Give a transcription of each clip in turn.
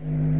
Thank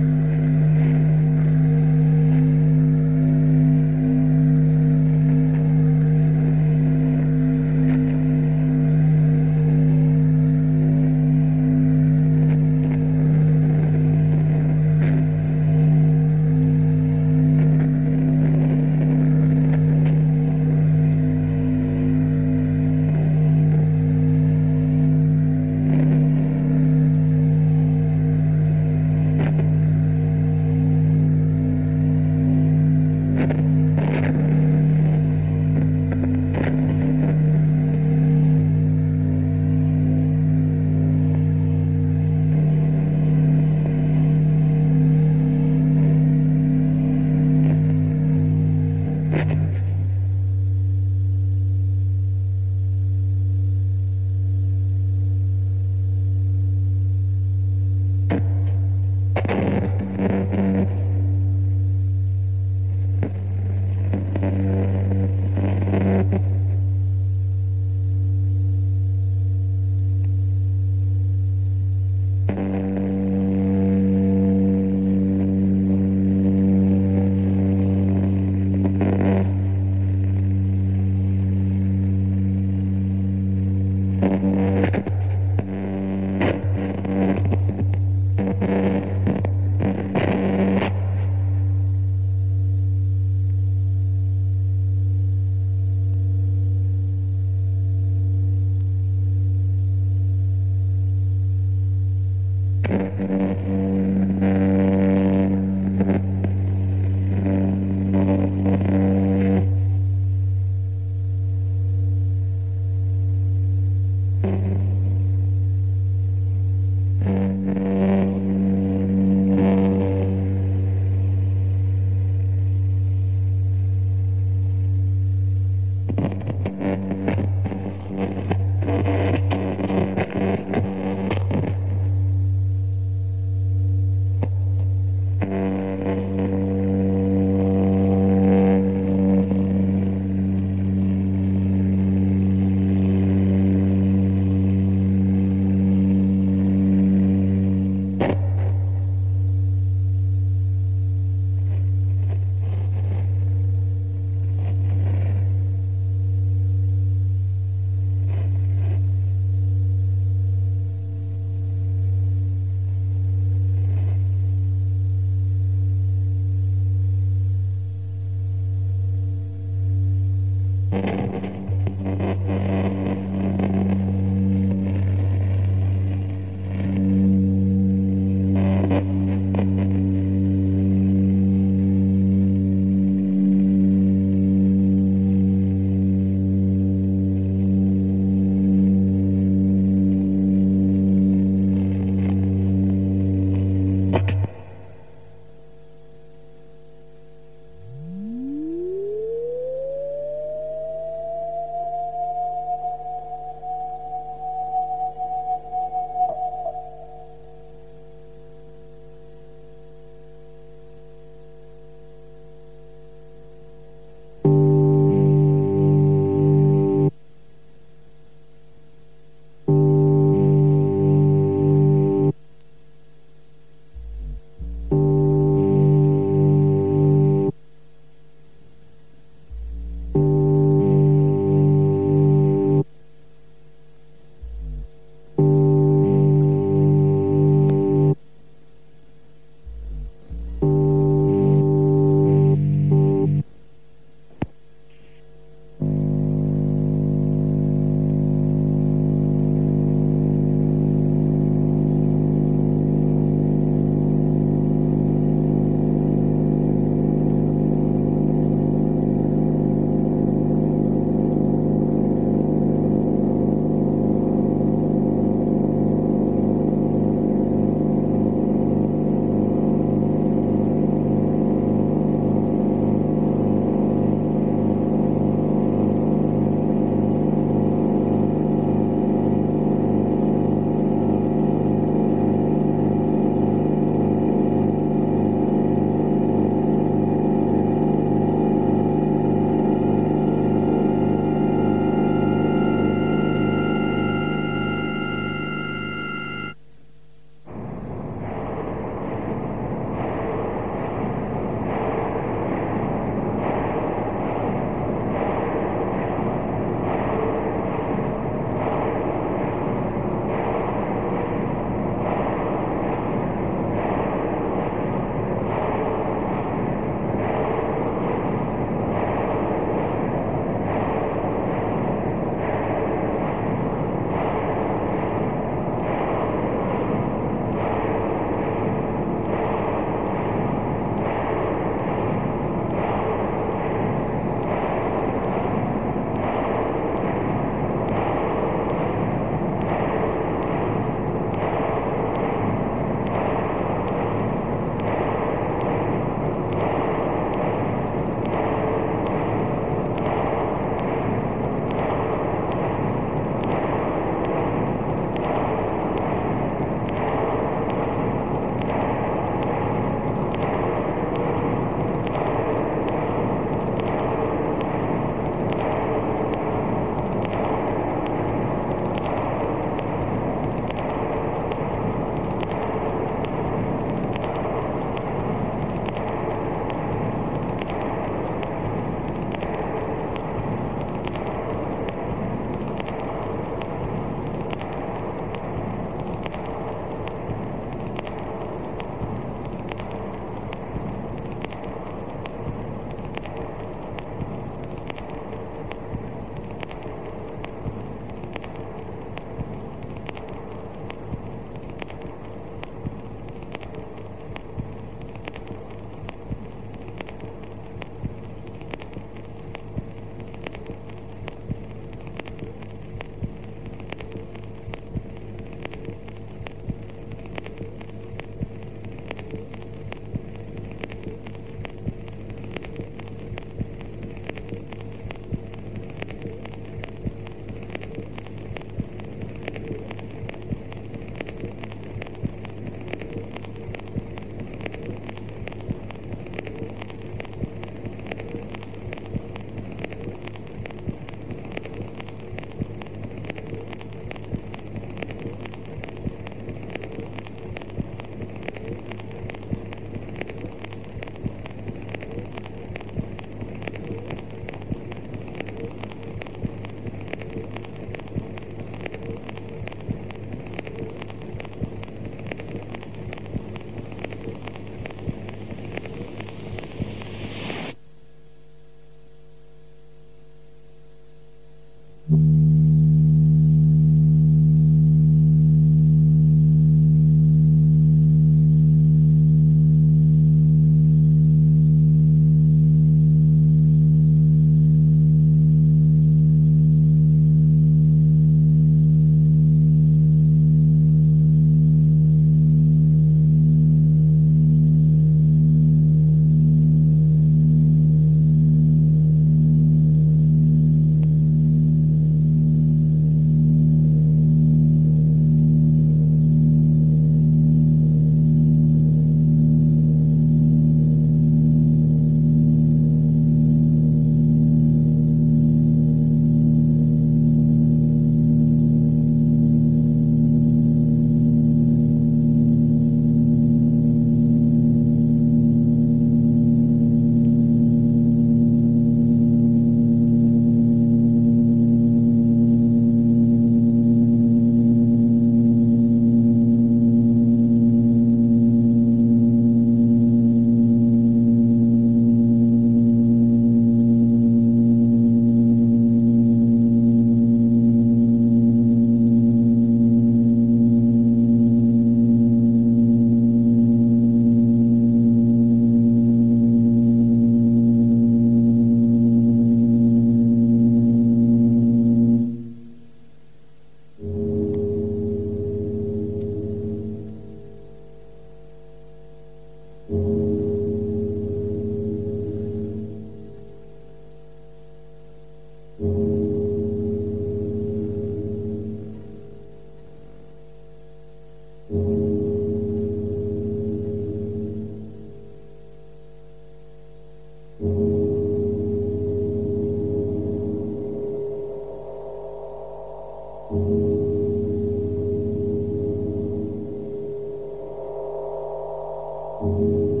Thank you.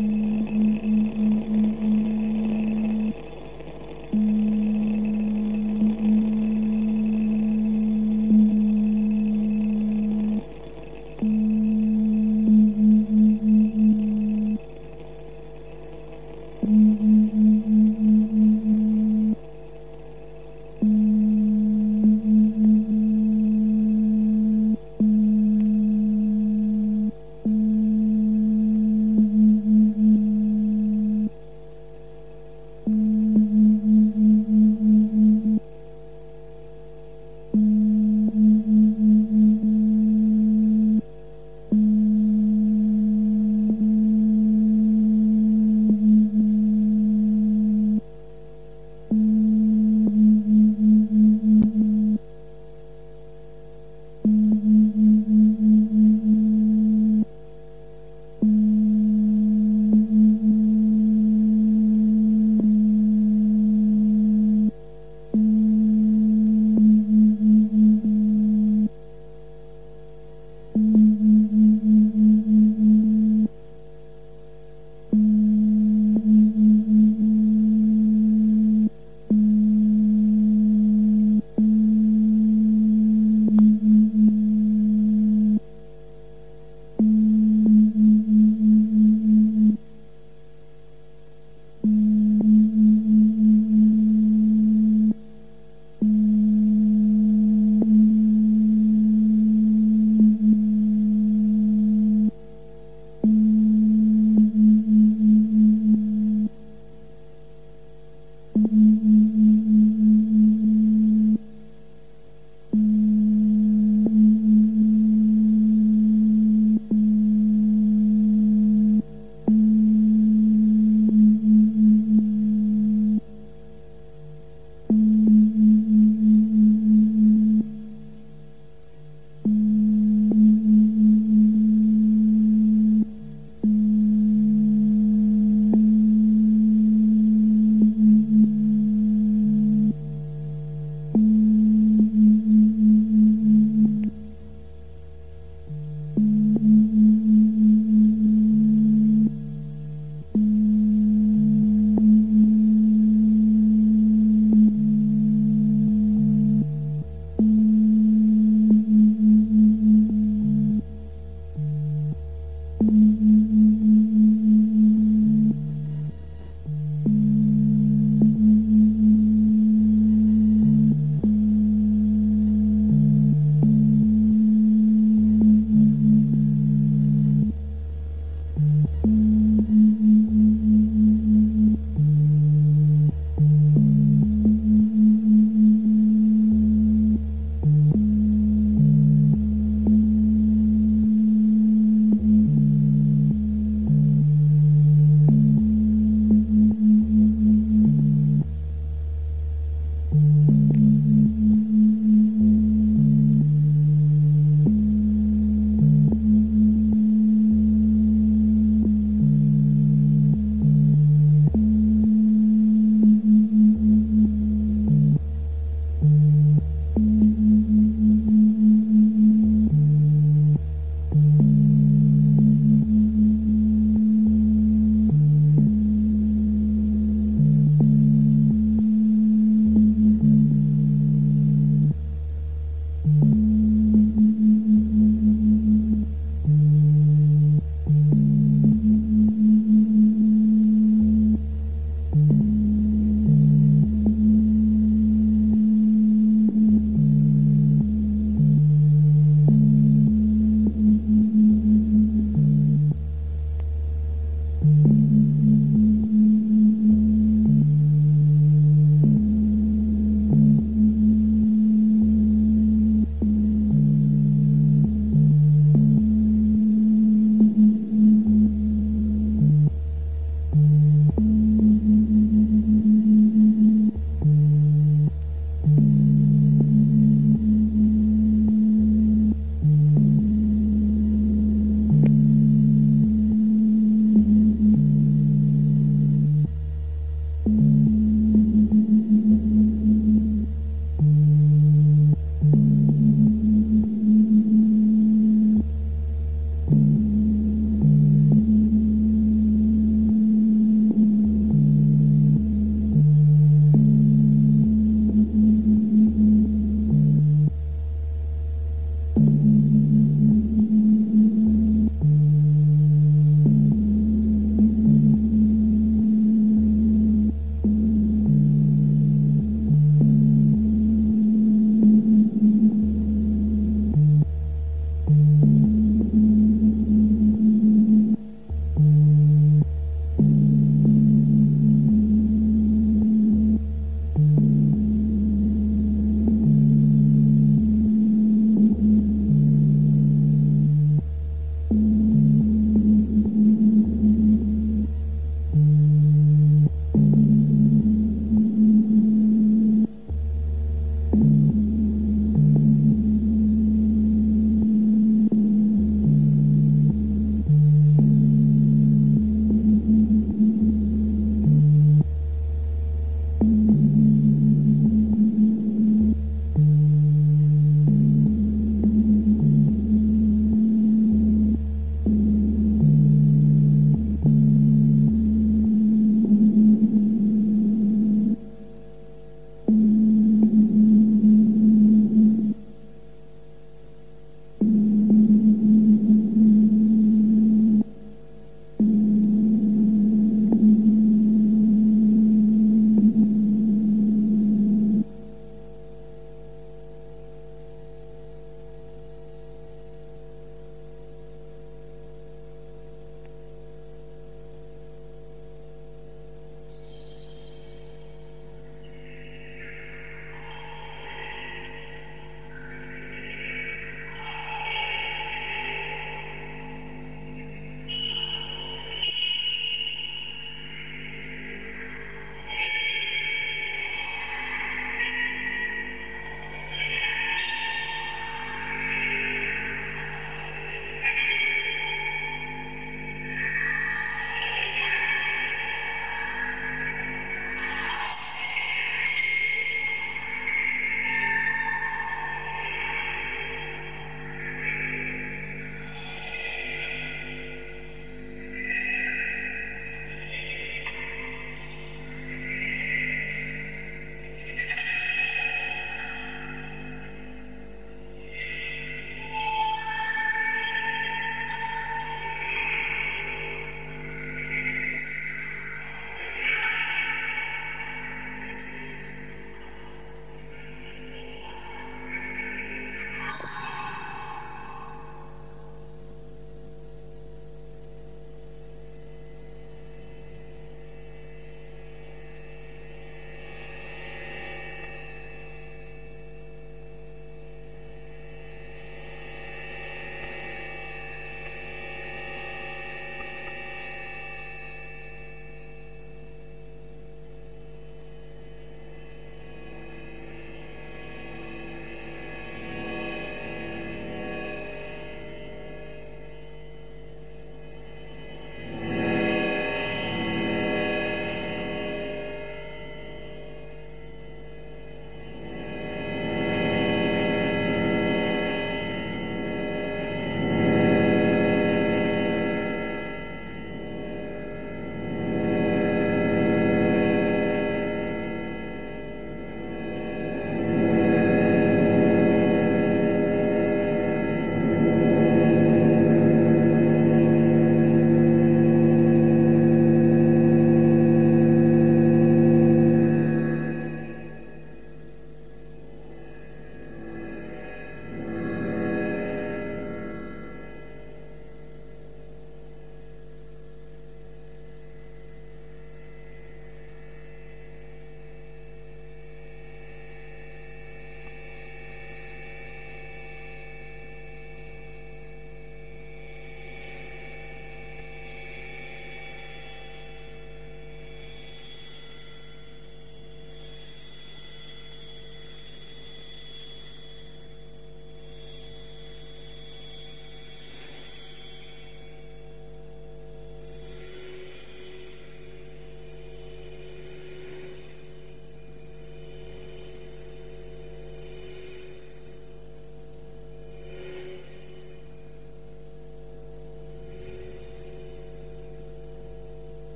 Mm-hmm.